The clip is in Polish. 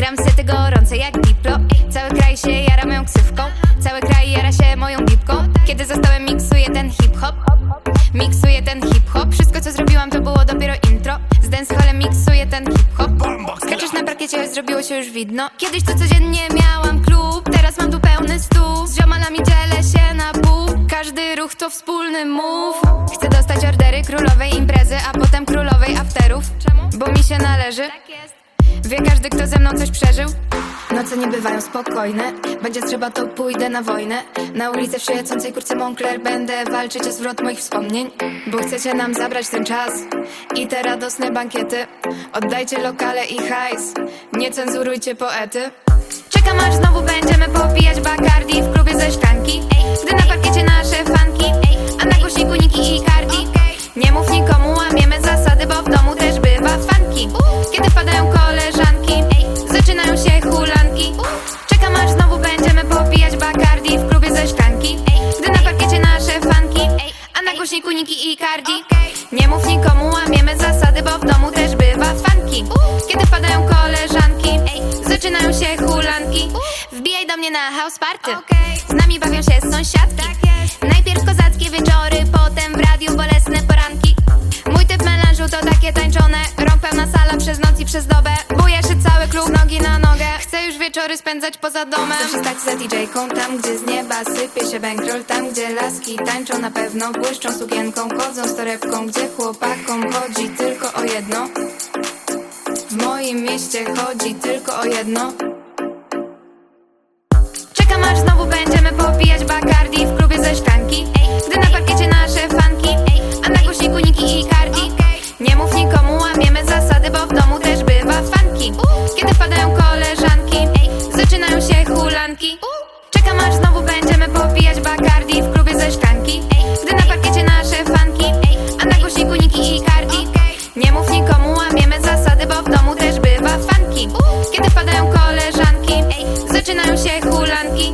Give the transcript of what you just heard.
Gram sety gorące jak Diplo. Cały kraj się jara moją ksywką. Cały kraj jara się moją bibką Kiedy zostałem miksuję ten hip-hop Miksuję ten hip-hop. Wszystko co zrobiłam to było dopiero intro. Z dancehallem miksuję ten hip-hop. Skaczesz na parkiecie, zrobiło się już widno. Kiedyś to codziennie miałam klub Teraz mam tu pełny stół. Z ziomalami dzielę się na pół. Każdy ruch to wspólny move Chcę dostać ordery królowej imprezy A potem królowej afterów. Bo mi się należy Wie każdy, kto ze mną coś przeżył? Noce nie bywają spokojne. Będzie trzeba, to pójdę na wojnę. Na ulicę w świecącej kurce Moncler Będę walczyć o zwrot moich wspomnień Bo chcecie nam zabrać ten czas. I te radosne bankiety. Oddajcie lokale i hajs. Nie cenzurujcie poety. Czekam aż znowu będziemy popijać Bacardi W klubie ze szklanki. Gdy na parkiecie nasze fanki A na głośniku Niki i Cardi. Nie mów nikomu, łamiemy zasady Bo w domu też bywa fanki. Kiedy wpadają na głośniku Niki i Cardi Nie mów nikomu, łamiemy zasady Bo w domu też bywa fanki. Kiedy wpadają koleżanki Zaczynają się hulanki. Wbijaj do mnie na house party. Z nami bawią się sąsiadki. Najpierw kozackie wieczory Potem w radiu bolesne poranki. Mój typ melanżu to takie tańczone Rąk pełna sala przez noc i przez dobę wieczory spędzać poza domem. Chcę stać za DJ-ką Tam gdzie z nieba sypie się bankroll Tam gdzie laski tańczą na pewno Błyszczą sukienką, chodzą z torebką Gdzie chłopakom chodzi tylko o jedno. W moim mieście chodzi tylko o jedno. Czekam aż znowu będziemy popijać Bacardi w klubie ze szklanki. Gdy na parkiecie szklanki. Czekam aż znowu będziemy popijać Bacardi W klubie ze szklanki. Gdy na parkiecie nasze fanki. A na głośniku Niki i Cardi. Nie mów nikomu, łamiemy zasady Bo w domu też bywa fanki. Kiedy wpadają koleżanki. Zaczynają się hulanki.